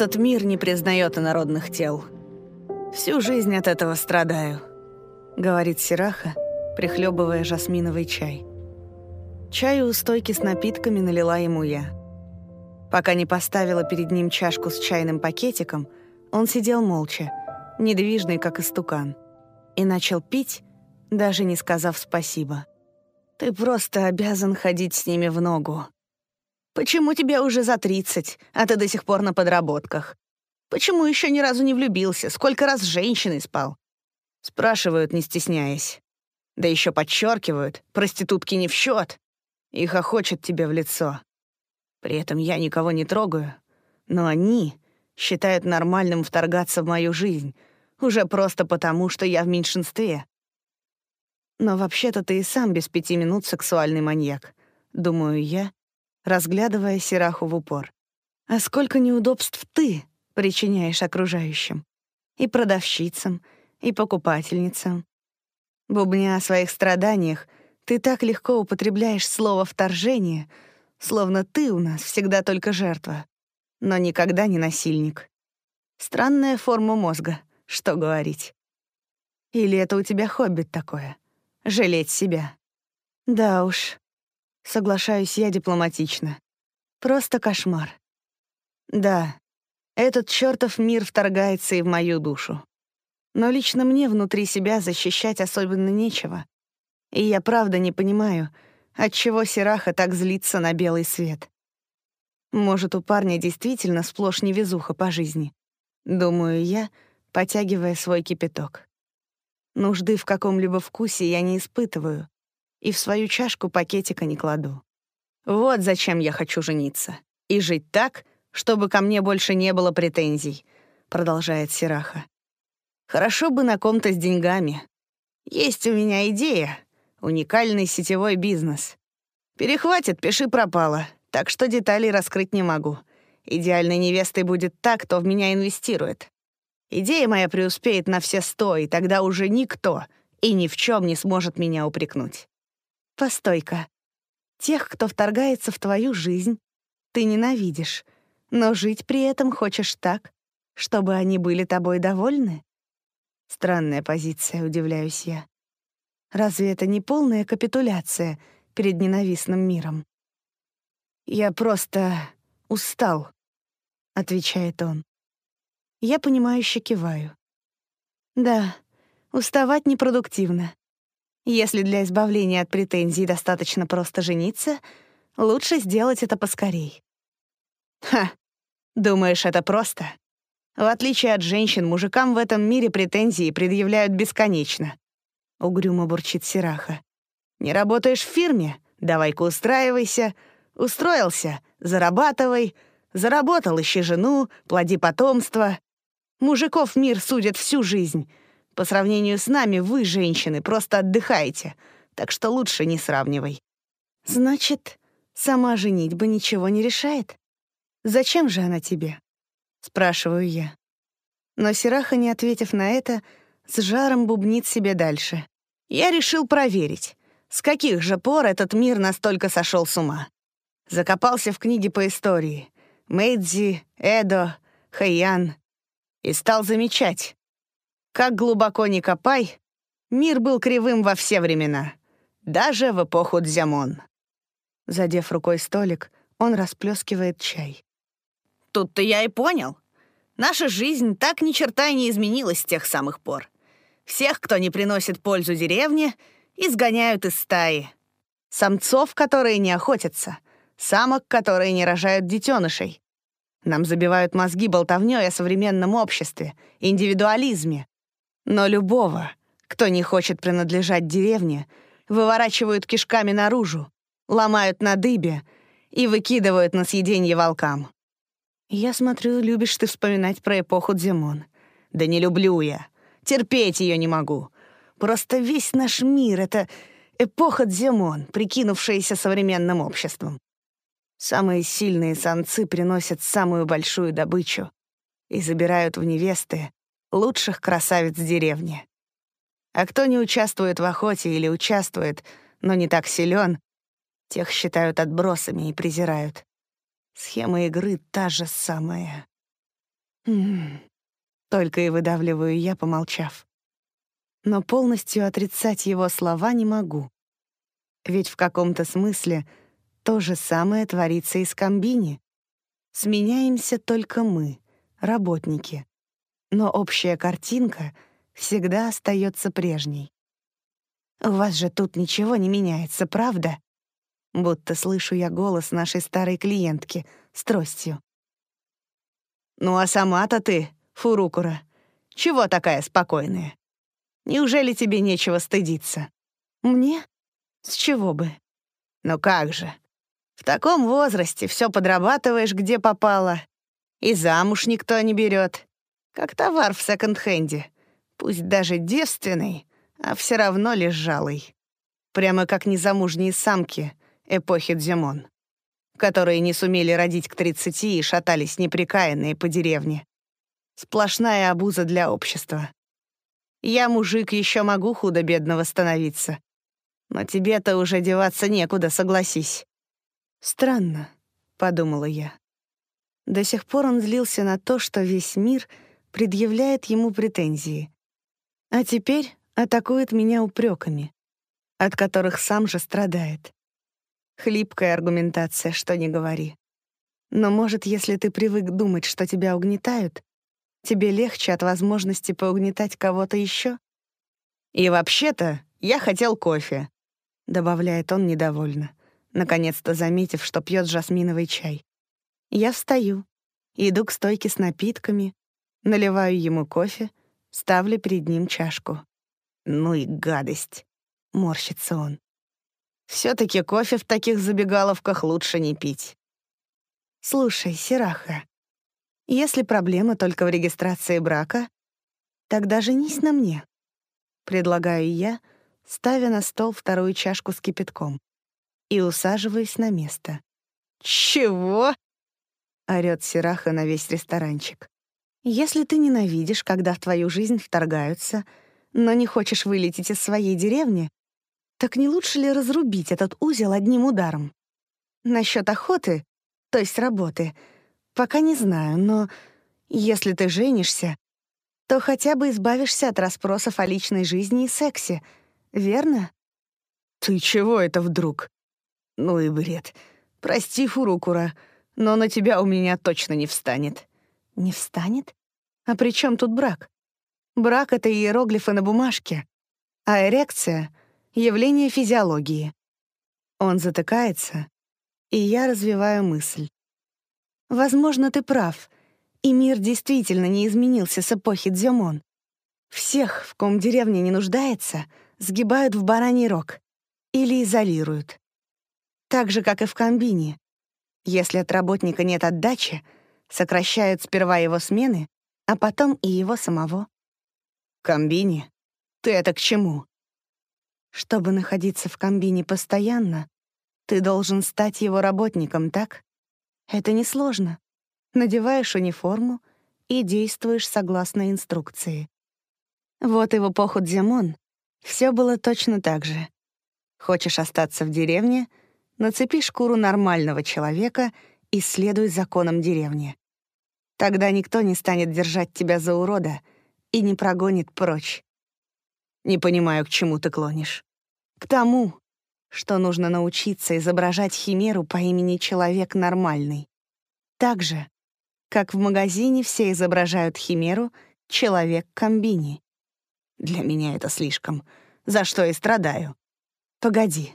Этот мир не признает инородных тел. Всю жизнь от этого страдаю», — говорит Сираха, прихлебывая жасминовый чай. Чаю у стойки с напитками налила ему я. Пока не поставила перед ним чашку с чайным пакетиком, он сидел молча, недвижный, как истукан, и начал пить, даже не сказав спасибо. «Ты просто обязан ходить с ними в ногу», Почему тебе уже за тридцать, а ты до сих пор на подработках? Почему еще ни разу не влюбился? Сколько раз с женщиной спал? Спрашивают, не стесняясь. Да еще подчеркивают, проститутки не в счет. Их охочет тебе в лицо. При этом я никого не трогаю, но они считают нормальным вторгаться в мою жизнь, уже просто потому, что я в меньшинстве. Но вообще-то ты и сам без пяти минут сексуальный маньяк, думаю я, разглядывая Сираху в упор. «А сколько неудобств ты причиняешь окружающим? И продавщицам, и покупательницам. Бубня о своих страданиях, ты так легко употребляешь слово «вторжение», словно ты у нас всегда только жертва, но никогда не насильник. Странная форма мозга, что говорить. Или это у тебя хобби такое — жалеть себя? Да уж, Соглашаюсь я дипломатично. Просто кошмар. Да, этот чёртов мир вторгается и в мою душу. Но лично мне внутри себя защищать особенно нечего. И я правда не понимаю, отчего Сираха так злится на белый свет. Может, у парня действительно сплошь невезуха по жизни. Думаю я, потягивая свой кипяток. Нужды в каком-либо вкусе я не испытываю, и в свою чашку пакетика не кладу. Вот зачем я хочу жениться. И жить так, чтобы ко мне больше не было претензий, продолжает Сираха. Хорошо бы на ком-то с деньгами. Есть у меня идея, уникальный сетевой бизнес. Перехватит, пиши пропало, так что деталей раскрыть не могу. Идеальной невестой будет та, кто в меня инвестирует. Идея моя преуспеет на все сто, и тогда уже никто и ни в чем не сможет меня упрекнуть. Постой-ка. Тех, кто вторгается в твою жизнь, ты ненавидишь, но жить при этом хочешь так, чтобы они были тобой довольны? Странная позиция, удивляюсь я. Разве это не полная капитуляция перед ненавистным миром? «Я просто устал», — отвечает он. Я понимающе киваю. «Да, уставать непродуктивно. Если для избавления от претензий достаточно просто жениться, лучше сделать это поскорей. Ха, думаешь, это просто? В отличие от женщин, мужикам в этом мире претензии предъявляют бесконечно. Угрюмо бурчит Сираха. Не работаешь в фирме? Давай-ка устраивайся. Устроился? Зарабатывай. Заработал, ищи жену, плоди потомство. Мужиков мир судит всю жизнь. По сравнению с нами вы, женщины, просто отдыхаете, так что лучше не сравнивай. Значит, сама женитьба ничего не решает? Зачем же она тебе? Спрашиваю я. Но Сираха, не ответив на это, с жаром бубнит себе дальше. Я решил проверить, с каких же пор этот мир настолько сошел с ума. Закопался в книге по истории. Мэйдзи, Эдо, Хэйян. И стал замечать. Как глубоко ни копай, мир был кривым во все времена, даже в эпоху Дзямон. Задев рукой столик, он расплескивает чай. Тут-то я и понял. Наша жизнь так ни черта и не изменилась с тех самых пор. Всех, кто не приносит пользу деревне, изгоняют из стаи. Самцов, которые не охотятся, самок, которые не рожают детенышей. Нам забивают мозги болтовнёй о современном обществе, индивидуализме, но любого, кто не хочет принадлежать деревне, выворачивают кишками наружу, ломают на дыбе и выкидывают на съеденье волкам. Я смотрю, любишь ты вспоминать про эпоху Дзимон. Да не люблю я. Терпеть ее не могу. Просто весь наш мир — это эпоха Дзимон, прикинувшаяся современным обществом. Самые сильные самцы приносят самую большую добычу и забирают в невесты лучших красавиц деревни. А кто не участвует в охоте или участвует, но не так силен, тех считают отбросами и презирают. Схема игры та же самая. М Только и выдавливаю я, помолчав. Но полностью отрицать его слова не могу. Ведь в каком-то смысле то же самое творится и с комбини. Сменяемся только мы, работники. Но общая картинка всегда остается прежней. «У вас же тут ничего не меняется, правда?» Будто слышу я голос нашей старой клиентки с тростью. «Ну а сама-то ты, Фурукура, чего такая спокойная? Неужели тебе нечего стыдиться?» «Мне? С чего бы?» «Ну как же? В таком возрасте все подрабатываешь, где попало. И замуж никто не берет. Как товар в секонд-хенде. Пусть даже девственный, а все равно лежалый. Прямо как незамужние самки эпохи Дзимон, которые не сумели родить к 30 и шатались неприкаянные по деревне. Сплошная обуза для общества. Я, мужик, еще могу худо-бедно восстановиться. Но тебе-то уже деваться некуда, согласись. Странно, — подумала я. До сих пор он злился на то, что весь мир предъявляет ему претензии. А теперь атакует меня упреками, от которых сам же страдает. Хлипкая аргументация, что не говори. Но, может, если ты привык думать, что тебя угнетают, тебе легче от возможности поугнетать кого-то еще? «И вообще-то я хотел кофе», — добавляет он недовольно, наконец-то заметив, что пьет жасминовый чай. Я встаю, иду к стойке с напитками, наливаю ему кофе, ставлю перед ним чашку. «Ну и гадость!» — морщится он. все таки кофе в таких забегаловках лучше не пить». «Слушай, Сираха, если проблема только в регистрации брака, тогда женись на мне», — предлагаю я, ставя на стол вторую чашку с кипятком и усаживаюсь на место. «Чего?» — орёт Сираха на весь ресторанчик. «Если ты ненавидишь, когда в твою жизнь вторгаются, — но не хочешь вылететь из своей деревни, так не лучше ли разрубить этот узел одним ударом? Насчет охоты, то есть работы, пока не знаю, но если ты женишься, то хотя бы избавишься от расспросов о личной жизни и сексе, верно? Ты чего это вдруг? Ну и бред. Прости, Фурукура, но на тебя у меня точно не встанет. Не встанет? А при чем тут брак? Брак — это иероглифы на бумажке, а эрекция — явление физиологии. Он затыкается, и я развиваю мысль. Возможно, ты прав, и мир действительно не изменился с эпохи Дзюмон. Всех, в ком деревня не нуждается, сгибают в бараний рог или изолируют. Так же, как и в комбине. Если от работника нет отдачи, сокращают сперва его смены, а потом и его самого. Комбине? Ты это к чему? Чтобы находиться в комбине постоянно, ты должен стать его работником, так? Это несложно. Надеваешь униформу и действуешь согласно инструкции. Вот и в эпоху Дзимон все было точно так же. Хочешь остаться в деревне — нацепи шкуру нормального человека и следуй законам деревни. Тогда никто не станет держать тебя за урода — и не прогонит прочь. Не понимаю, к чему ты клонишь. К тому, что нужно научиться изображать химеру по имени Человек Нормальный. Так же, как в магазине все изображают химеру Человек Комбини. Для меня это слишком, за что и страдаю. Погоди.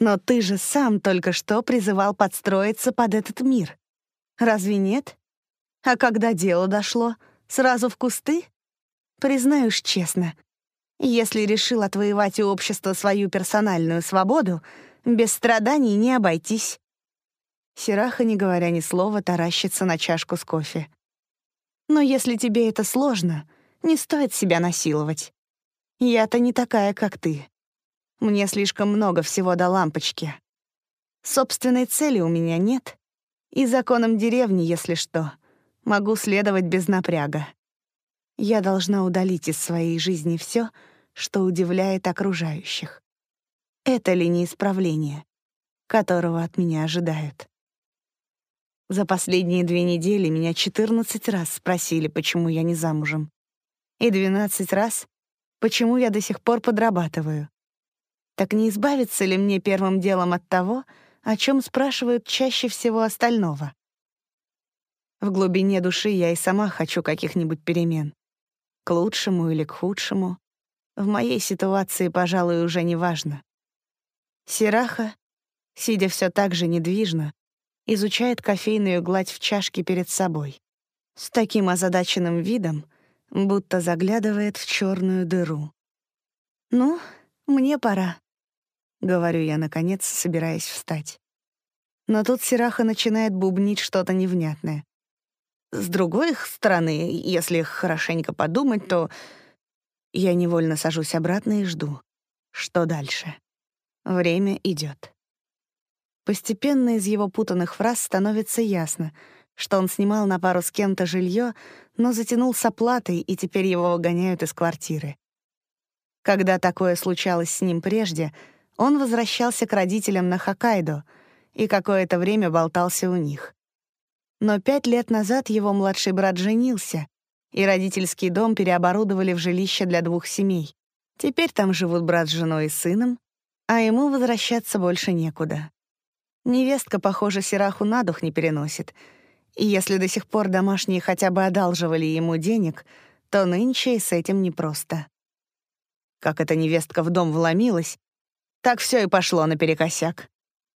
Но ты же сам только что призывал подстроиться под этот мир. Разве нет? А когда дело дошло, сразу в кусты? Признаюсь честно, если решил отвоевать у общества свою персональную свободу, без страданий не обойтись. Сираха, не говоря ни слова, таращится на чашку с кофе. Но если тебе это сложно, не стоит себя насиловать. Я-то не такая, как ты. Мне слишком много всего до лампочки. Собственной цели у меня нет. И законам деревни, если что, могу следовать без напряга. Я должна удалить из своей жизни все, что удивляет окружающих. Это ли не исправление, которого от меня ожидают? За последние две недели меня 14 раз спросили, почему я не замужем. И 12 раз, почему я до сих пор подрабатываю. Так не избавиться ли мне первым делом от того, о чем спрашивают чаще всего остального? В глубине души я и сама хочу каких-нибудь перемен. К лучшему или к худшему. В моей ситуации, пожалуй, уже не важно. Сираха, сидя все так же недвижно, изучает кофейную гладь в чашке перед собой. С таким озадаченным видом, будто заглядывает в черную дыру. «Ну, мне пора», — говорю я, наконец, собираясь встать. Но тут Сираха начинает бубнить что-то невнятное. С другой стороны, если хорошенько подумать, то я невольно сажусь обратно и жду. Что дальше? Время идет. Постепенно из его путанных фраз становится ясно, что он снимал на пару с кем-то жилье, но затянул с оплатой, и теперь его выгоняют из квартиры. Когда такое случалось с ним прежде, он возвращался к родителям на Хоккайдо и какое-то время болтался у них. Но пять лет назад его младший брат женился, и родительский дом переоборудовали в жилище для двух семей. Теперь там живут брат с женой и сыном, а ему возвращаться больше некуда. Невестка, похоже, Сираху на дух не переносит, и если до сих пор домашние хотя бы одалживали ему денег, то нынче и с этим непросто. Как эта невестка в дом вломилась, так все и пошло наперекосяк.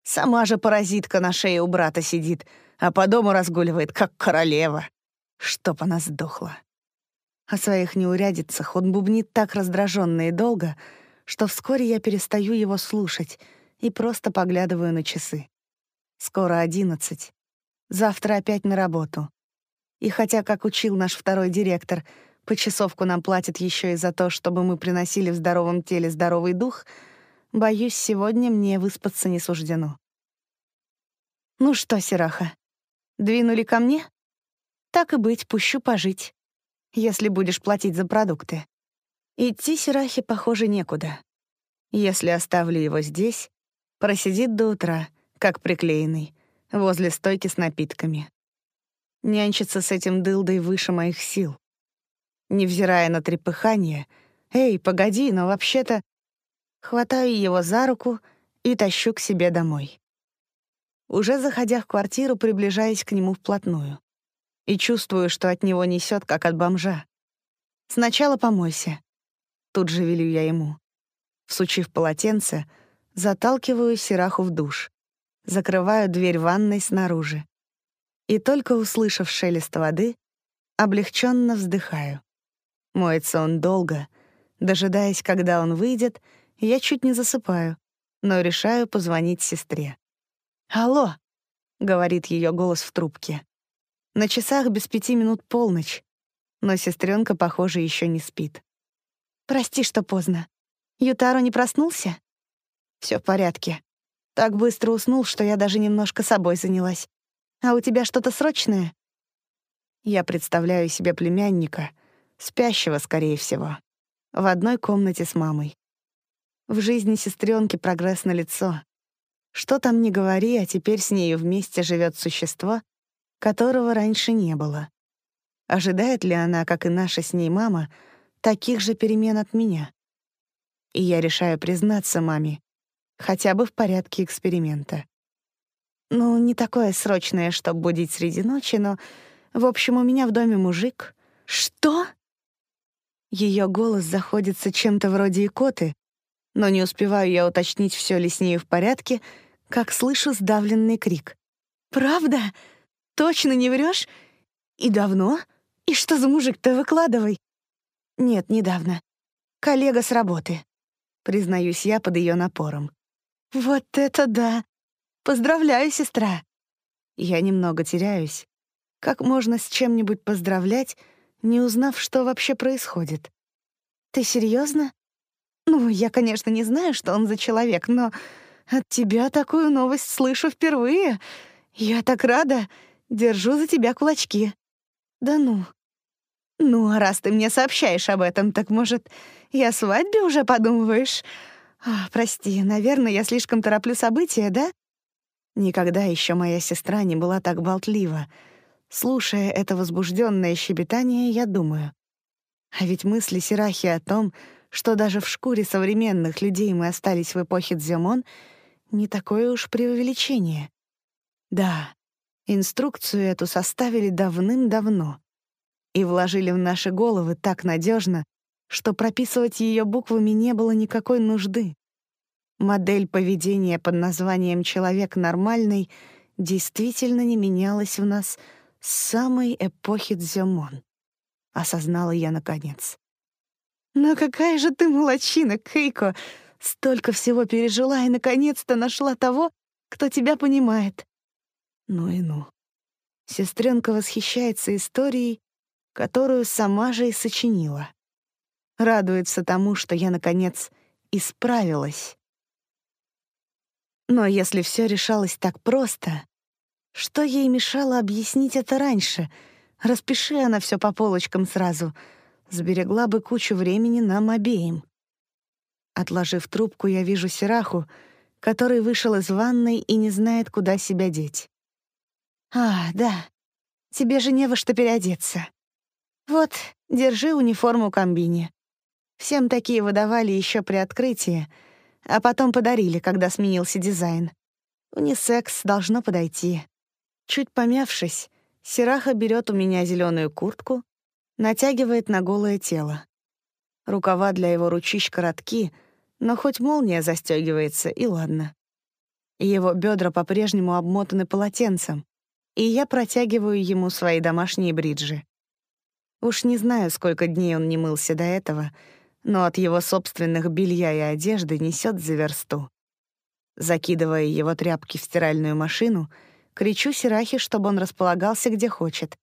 Сама же паразитка на шее у брата сидит — а по дому разгуливает, как королева. Чтоб она сдохла. О своих неурядицах он бубнит так раздраженно и долго, что вскоре я перестаю его слушать и просто поглядываю на часы. Скоро одиннадцать. Завтра опять на работу. И хотя, как учил наш второй директор, почасовку нам платят еще и за то, чтобы мы приносили в здоровом теле здоровый дух, боюсь, сегодня мне выспаться не суждено. «Ну что, Сираха, Двинули ко мне? Так и быть, пущу пожить, если будешь платить за продукты. Идти Сирахе, похоже, некуда. Если оставлю его здесь, просидит до утра, как приклеенный, возле стойки с напитками. Нянчиться с этим дылдой выше моих сил. Невзирая на трепыхание, «Эй, погоди, но вообще-то...» Хватаю его за руку и тащу к себе домой уже заходя в квартиру, приближаясь к нему вплотную. И чувствую, что от него несет, как от бомжа. «Сначала помойся». Тут же велю я ему. Всучив полотенце, заталкиваю Сираху в душ, закрываю дверь ванной снаружи. И только услышав шелест воды, облегченно вздыхаю. Моется он долго. Дожидаясь, когда он выйдет, я чуть не засыпаю, но решаю позвонить сестре. «Алло», — говорит ее голос в трубке. На часах без пяти минут полночь, но сестренка, похоже, еще не спит. «Прости, что поздно. Ютаро не проснулся?» Все в порядке. Так быстро уснул, что я даже немножко собой занялась. А у тебя что-то срочное?» Я представляю себе племянника, спящего, скорее всего, в одной комнате с мамой. В жизни сестренки прогресс на лицо, что там не говори, а теперь с нею вместе живет существо, которого раньше не было. Ожидает ли она, как и наша с ней мама, таких же перемен от меня? И я решаю признаться маме, хотя бы в порядке эксперимента. Ну, не такое срочное, чтобы будить среди ночи, но, в общем, у меня в доме мужик. Что? Ее голос заходится чем-то вроде икоты, но не успеваю я уточнить, все ли с ней в порядке — как слышу сдавленный крик. «Правда? Точно не врешь? И давно? И что за мужик-то выкладывай?» «Нет, недавно. Коллега с работы», — признаюсь я под ее напором. «Вот это да! Поздравляю, сестра!» Я немного теряюсь. Как можно с чем-нибудь поздравлять, не узнав, что вообще происходит? «Ты серьезно? Ну, я, конечно, не знаю, что он за человек, но от тебя такую новость слышу впервые. Я так рада. Держу за тебя кулачки. Да ну. Ну, а раз ты мне сообщаешь об этом, так, может, и о свадьбе уже подумываешь? А, прости, наверное, я слишком тороплю события, да? Никогда еще моя сестра не была так болтлива. Слушая это возбужденное щебетание, я думаю. А ведь мысли Сирахи о том, что даже в шкуре современных людей мы остались в эпохе Дзюмон, не такое уж преувеличение. Да, инструкцию эту составили давным-давно и вложили в наши головы так надежно, что прописывать ее буквами не было никакой нужды. Модель поведения под названием «человек нормальный» действительно не менялась в нас с самой эпохи Дзюмон. Осознала я наконец. «Ну какая же ты молочина, Кейко! Столько всего пережила и, наконец-то, нашла того, кто тебя понимает». Ну и ну. Сестренка восхищается историей, которую сама же и сочинила. Радуется тому, что я, наконец, исправилась. Но если все решалось так просто, что ей мешало объяснить это раньше? Распиши она все по полочкам сразу. Сберегла бы кучу времени нам обеим. Отложив трубку, я вижу Сираху, который вышел из ванной и не знает, куда себя деть. «А, да, тебе же не во что переодеться. Вот, держи униформу комбини. Всем такие выдавали еще при открытии — а потом подарили, когда сменился дизайн. Унисекс должно подойти. Чуть помявшись, Сираха берет у меня зеленую куртку, натягивает на голое тело. Рукава для его ручищ коротки, но хоть молния застегивается, и ладно. Его бедра по-прежнему обмотаны полотенцем, и я протягиваю ему свои домашние бриджи. Уж не знаю, сколько дней он не мылся до этого — но от его собственных белья и одежды несет за версту. Закидывая его тряпки в стиральную машину, кричу Сирахе, чтобы он располагался где хочет,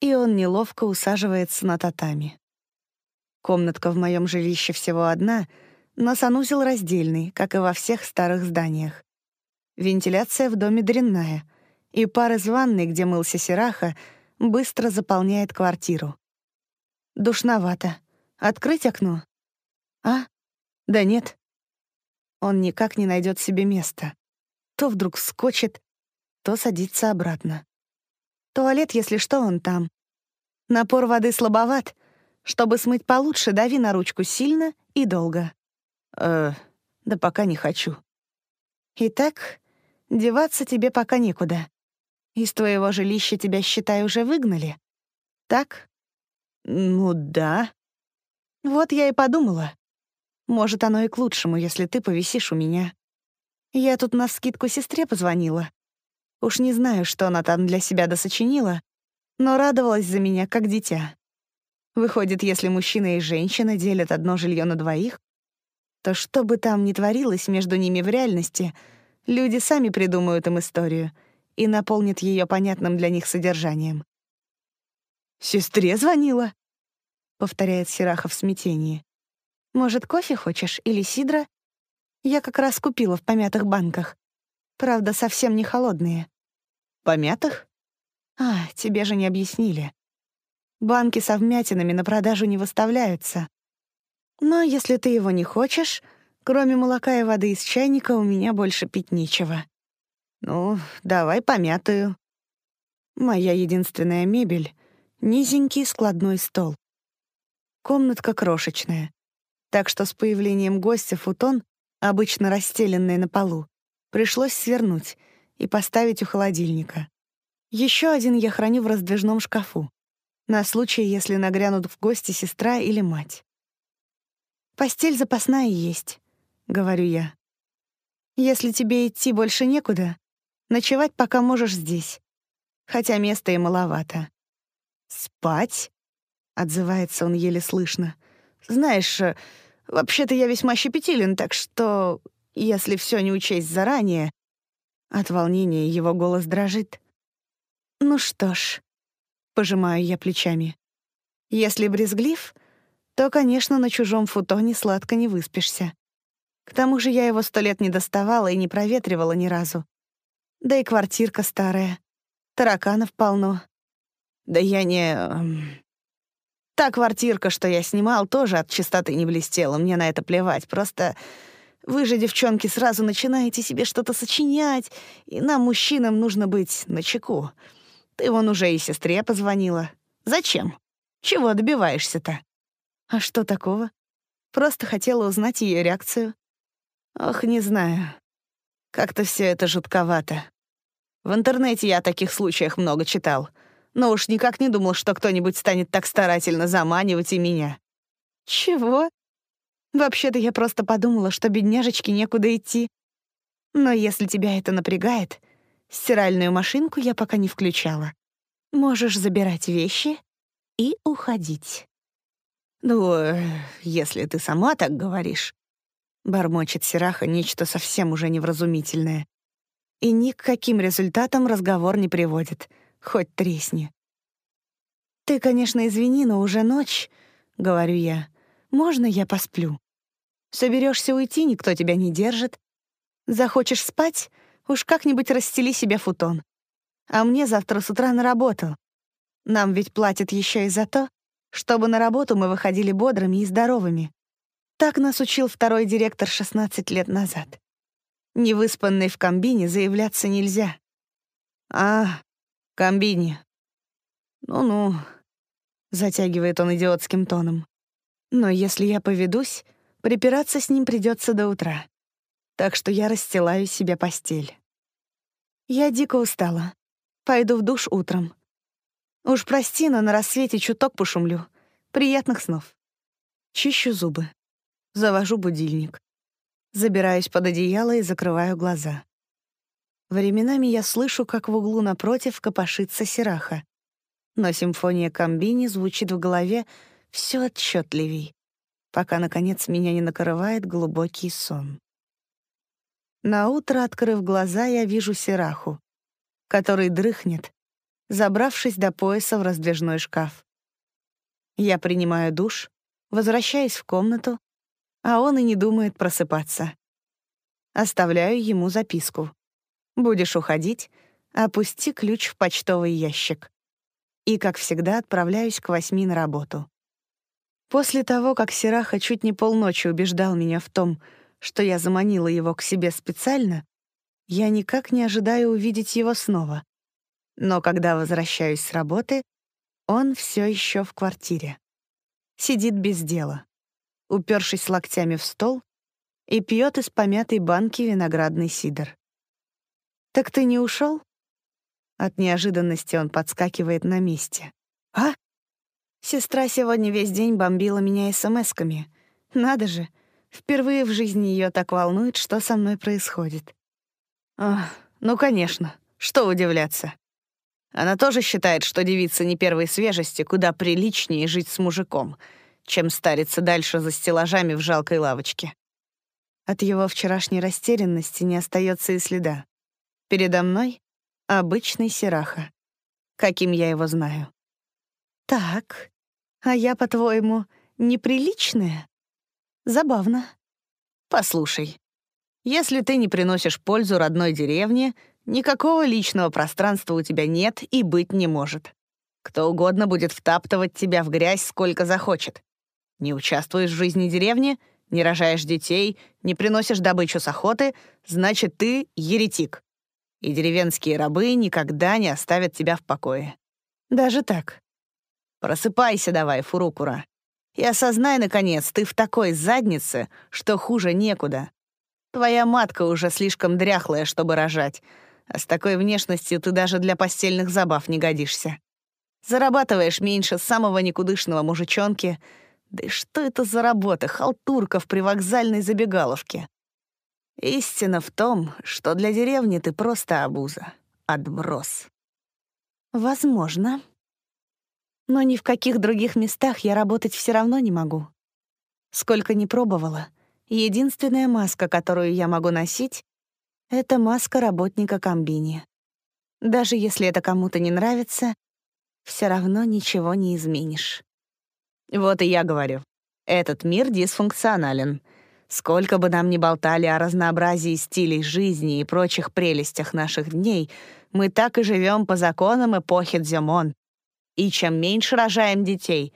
и он неловко усаживается на татами. Комнатка в моем жилище всего одна, но санузел раздельный, как и во всех старых зданиях. Вентиляция в доме дрянная, и пар из ванной, где мылся Сираха, быстро заполняет квартиру. Душновато. Открыть окно? А? Да нет. Он никак не найдет себе места. То вдруг скочит, то садится обратно. Туалет, если что, он там. Напор воды слабоват. Чтобы смыть получше, дави на ручку сильно и долго. Э, да пока не хочу. Итак, деваться тебе пока некуда. Из твоего жилища тебя, считай, уже выгнали. Так? Ну да. Вот я и подумала. Может, оно и к лучшему, если ты повисишь у меня. Я тут на скидку сестре позвонила. Уж не знаю, что она там для себя досочинила, но радовалась за меня, как дитя. Выходит, если мужчина и женщина делят одно жилье на двоих, то что бы там ни творилось между ними в реальности, люди сами придумают им историю и наполнят ее понятным для них содержанием. «Сестре звонила?» — повторяет Сирахов в смятении. Может, кофе хочешь или сидра? Я как раз купила в помятых банках. Правда, совсем не холодные. Помятых? А, тебе же не объяснили. Банки со вмятинами на продажу не выставляются. Но если ты его не хочешь, кроме молока и воды из чайника у меня больше пить нечего. Ну, давай помятую. Моя единственная мебель — низенький складной стол. Комнатка крошечная так что с появлением гостя футон, обычно расстеленный на полу, пришлось свернуть и поставить у холодильника. Еще один я храню в раздвижном шкафу, на случай, если нагрянут в гости сестра или мать. «Постель запасная есть», — говорю я. «Если тебе идти больше некуда, ночевать пока можешь здесь, хотя места и маловато». «Спать?» — отзывается он еле слышно. «Знаешь, Вообще-то я весьма щепетилен, так что, если все не учесть заранее...» От волнения его голос дрожит. «Ну что ж», — пожимаю я плечами. «Если брезглив, то, конечно, на чужом футоне сладко не выспишься. К тому же я его сто лет не доставала и не проветривала ни разу. Да и квартирка старая. Тараканов полно. Да я не... Эм, Та квартирка, что я снимал, тоже от чистоты не блестела, мне на это плевать. Просто Вы же, девчонки, сразу начинаете себе что-то сочинять, и нам, мужчинам, нужно быть начеку. Ты вон уже и сестре позвонила. Зачем? Чего добиваешься-то? А что такого? Просто хотела узнать ее реакцию. Ох, не знаю. Как-то все это жутковато. В интернете я о таких случаях много читал. Но уж никак не думал, что кто-нибудь станет так старательно заманивать и меня. Чего? Вообще-то я просто подумала, что бедняжечке некуда идти. Но если тебя это напрягает, стиральную машинку я пока не включала. Можешь забирать вещи и уходить. Ну, э, если ты сама так говоришь. Бормочет Сираха нечто совсем уже невразумительное. И ни к каким результатам разговор не приводит, хоть тресни. «Ты, конечно, извини, но уже ночь», — говорю я. «Можно я посплю?» Соберешься уйти, никто тебя не держит. Захочешь спать, уж как-нибудь расстели себе футон. А мне завтра с утра на работу. Нам ведь платят еще и за то, чтобы на работу мы выходили бодрыми и здоровыми. Так нас учил второй директор 16 лет назад. Невыспанной в комбине заявляться нельзя. А, комбине. Ну-ну, затягивает он идиотским тоном. Но если я поведусь, Припираться с ним придется до утра. Так что я расстилаю себе постель. Я дико устала. Пойду в душ утром. Уж прости, но на рассвете чуток пошумлю. Приятных снов. Чищу зубы. Завожу будильник. Забираюсь под одеяло и закрываю глаза. Временами я слышу, как в углу напротив копошится Сираха. Но симфония комбини звучит в голове все отчетливей пока, наконец, меня не накрывает глубокий сон. На утро, открыв глаза, я вижу Сираху, который дрыхнет, забравшись до пояса в раздвижной шкаф. Я принимаю душ, возвращаюсь в комнату, а он и не думает просыпаться. Оставляю ему записку. «Будешь уходить, опусти ключ в почтовый ящик». И, как всегда, отправляюсь к восьми на работу. После того, как Сираха чуть не полночи убеждал меня в том, что я заманила его к себе специально, я никак не ожидаю увидеть его снова. Но когда возвращаюсь с работы, он все еще в квартире. Сидит без дела, упершись локтями в стол и пьет из помятой банки виноградный сидр. «Так ты не ушел? От неожиданности он подскакивает на месте. «А? Сестра сегодня весь день бомбила меня смс-ками. Надо же, впервые в жизни ее так волнует, что со мной происходит. Ох, ну, конечно, что удивляться. Она тоже считает, что девица не первой свежести куда приличнее жить с мужиком, чем стариться дальше за стеллажами в жалкой лавочке. От его вчерашней растерянности не остается и следа. Передо мной — обычный Сираха, каким я его знаю. Так, а я, по-твоему, неприличная? Забавно. Послушай, если ты не приносишь пользу родной деревне, никакого личного пространства у тебя нет и быть не может. Кто угодно будет втаптывать тебя в грязь сколько захочет. Не участвуешь в жизни деревни, не рожаешь детей, не приносишь добычу с охоты, значит, ты еретик. И деревенские рабы никогда не оставят тебя в покое. Даже так. Просыпайся давай, Фурукура. И осознай, наконец, ты в такой заднице, что хуже некуда. Твоя матка уже слишком дряхлая, чтобы рожать, а с такой внешностью ты даже для постельных забав не годишься. Зарабатываешь меньше самого никудышного мужичонки. Да и что это за работа, халтурка в привокзальной забегаловке? Истина в том, что для деревни ты просто обуза, отброс. Возможно, но ни в каких других местах я работать все равно не могу. Сколько ни пробовала, единственная маска, которую я могу носить, — это маска работника комбини. Даже если это кому-то не нравится, все равно ничего не изменишь. Вот и я говорю, этот мир дисфункционален. Сколько бы нам ни болтали о разнообразии стилей жизни и прочих прелестях наших дней, мы так и живем по законам эпохи Дзюмон, и чем меньше рожаем детей,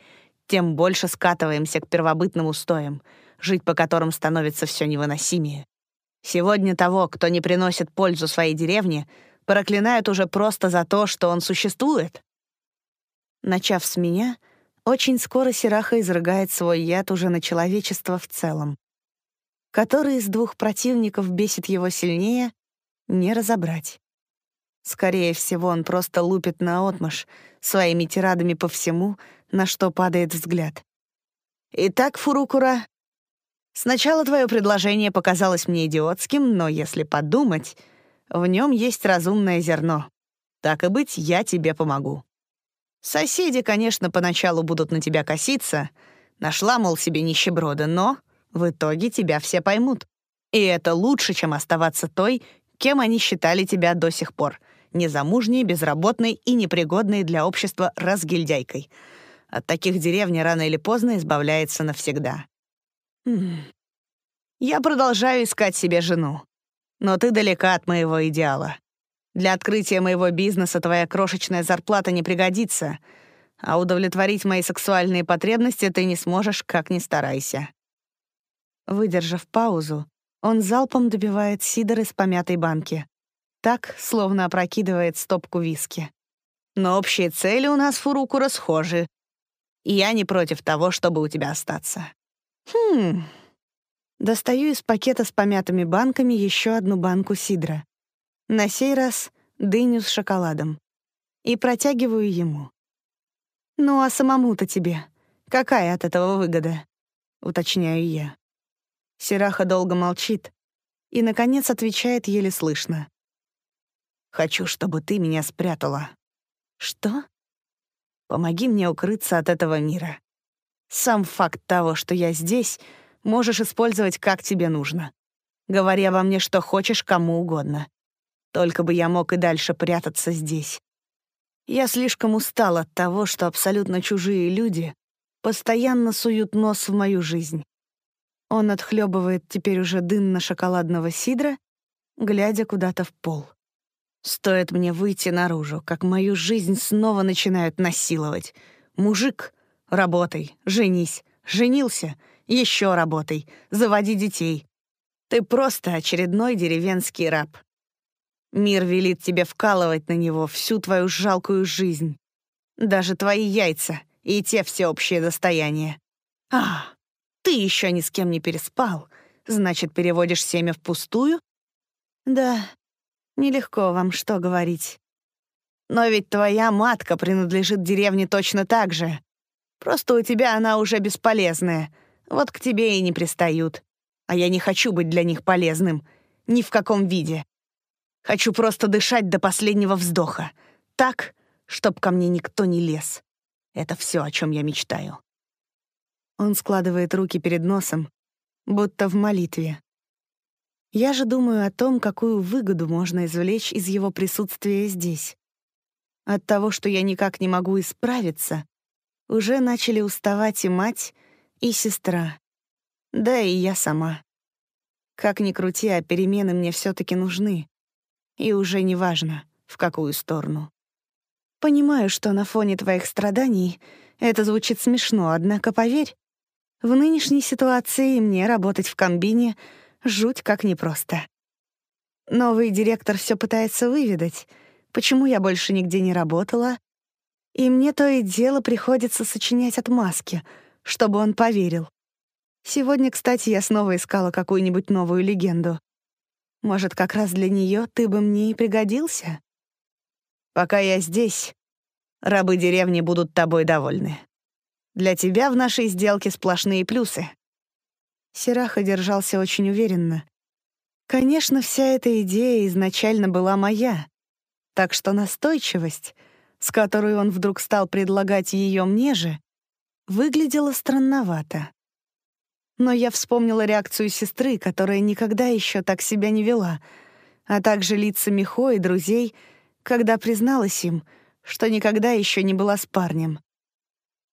тем больше скатываемся к первобытным устоям. жить по которым становится все невыносимее. Сегодня того, кто не приносит пользу своей деревне, проклинают уже просто за то, что он существует. Начав с меня, очень скоро Сираха изрыгает свой яд уже на человечество в целом. Который из двух противников бесит его сильнее, не разобрать. Скорее всего, он просто лупит наотмашь, своими тирадами по всему, на что падает взгляд. «Итак, Фурукура, сначала твое предложение показалось мне идиотским, но если подумать, в нем есть разумное зерно. Так и быть, я тебе помогу. Соседи, конечно, поначалу будут на тебя коситься, нашла, мол, себе нищеброда, но в итоге тебя все поймут. И это лучше, чем оставаться той, кем они считали тебя до сих пор — незамужней, безработной и непригодной для общества разгильдяйкой. От таких деревни рано или поздно избавляется навсегда. Я продолжаю искать себе жену. Но ты далека от моего идеала. Для открытия моего бизнеса твоя крошечная зарплата не пригодится, а удовлетворить мои сексуальные потребности ты не сможешь, как ни старайся». Выдержав паузу, он залпом добивает сидор из помятой банки. Так, словно опрокидывает стопку виски. «Но общие цели у нас, Фуруку, расхожи. И я не против того, чтобы у тебя остаться». «Хм...» Достаю из пакета с помятыми банками еще одну банку сидра. На сей раз дыню с шоколадом. И протягиваю ему. «Ну а самому-то тебе какая от этого выгода?» — уточняю я. Сираха долго молчит и, наконец, отвечает еле слышно. «Хочу, чтобы ты меня спрятала». «Что?» «Помоги мне укрыться от этого мира. Сам факт того, что я здесь — можешь использовать как тебе нужно. Говори обо мне, что хочешь, кому угодно. Только бы я мог и дальше прятаться здесь. Я слишком устал от того, что абсолютно чужие люди постоянно суют нос в мою жизнь. Он отхлебывает теперь уже дынно-шоколадного сидра, глядя куда-то в пол. Стоит мне выйти наружу, как мою жизнь снова начинают насиловать. Мужик, работай, женись, женился — еще работай, заводи детей. Ты просто очередной деревенский раб. Мир велит тебе вкалывать на него всю твою жалкую жизнь. Даже твои яйца и те всеобщее достояние. А, ты еще ни с кем не переспал, значит, переводишь семя впустую? Да, нелегко вам что говорить. Но ведь твоя матка принадлежит деревне точно так же. Просто у тебя она уже бесполезная — вот к тебе и не пристают. А я не хочу быть для них полезным. Ни в каком виде. Хочу просто дышать до последнего вздоха. Так, чтоб ко мне никто не лез. Это все, о чем я мечтаю. Он складывает руки перед носом, будто в молитве. Я же думаю о том, какую выгоду можно извлечь из его присутствия здесь. От того, что я никак не могу исправиться, уже начали уставать и мать, и сестра. Да и я сама. Как ни крути, а перемены мне все таки нужны. И уже не важно, в какую сторону. Понимаю, что на фоне твоих страданий это звучит смешно, однако поверь, в нынешней ситуации мне работать в комбине жуть как непросто. Новый директор все пытается выведать, почему я больше нигде не работала, и мне то и дело приходится сочинять отмазки — чтобы он поверил. Сегодня, кстати, я снова искала какую-нибудь новую легенду. Может, как раз для нее ты бы мне и пригодился? Пока я здесь, рабы деревни будут тобой довольны. Для тебя в нашей сделке сплошные плюсы. Сираха держался очень уверенно. Конечно, вся эта идея изначально была моя, так что настойчивость, с которой он вдруг стал предлагать ее мне же, выглядело странновато. Но я вспомнила реакцию сестры, которая никогда еще так себя не вела, а также лица Михо и друзей, когда призналась им, что никогда еще не была с парнем.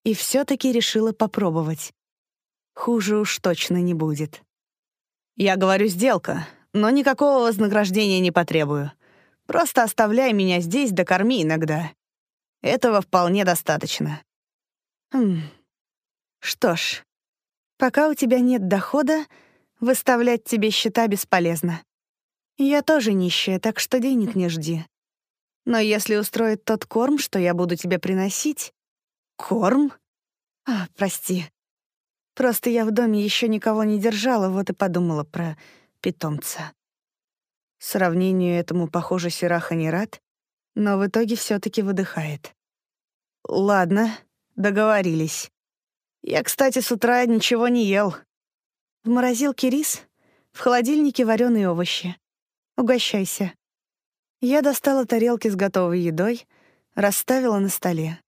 И все таки решила попробовать. Хуже уж точно не будет. «Я говорю, сделка, но никакого вознаграждения не потребую. Просто оставляй меня здесь, докорми иногда. Этого вполне достаточно». Хм, что ж, Пока у тебя нет дохода, выставлять тебе счета бесполезно. Я тоже нищая, так что денег не жди. Но если устроит тот корм, что я буду тебе приносить... Корм? А, прости. Просто я в доме еще никого не держала, вот и подумала про питомца. Сравнению этому, похоже, Сираха не рад, но в итоге все таки выдыхает. «Ладно, договорились. Я, кстати, с утра ничего не ел. В морозилке рис, в холодильнике вареные овощи. Угощайся». Я достала тарелки с готовой едой, расставила на столе.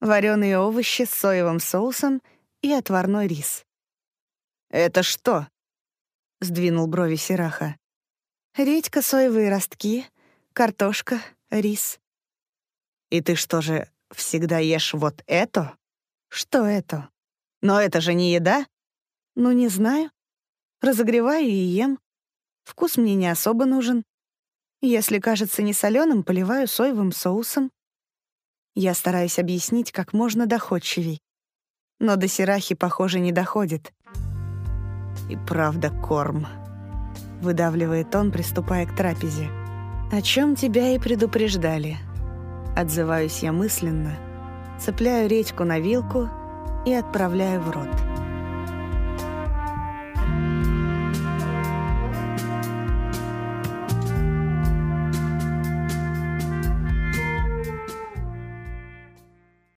Вареные овощи с соевым соусом и отварной рис. «Это что?» — сдвинул брови Сираха. «Редька, соевые ростки, картошка, рис». «И ты что же, всегда ешь вот это?» «Что это?» «Но это же не еда?» «Ну, не знаю. Разогреваю и ем. Вкус мне не особо нужен. Если кажется не соленым, поливаю соевым соусом. Я стараюсь объяснить как можно доходчивей. Но до Сирахи, похоже, не доходит. «И правда корм», — выдавливает он, приступая к трапезе. «О чем тебя и предупреждали?» Отзываюсь я мысленно, цепляю редьку на вилку и отправляю в рот.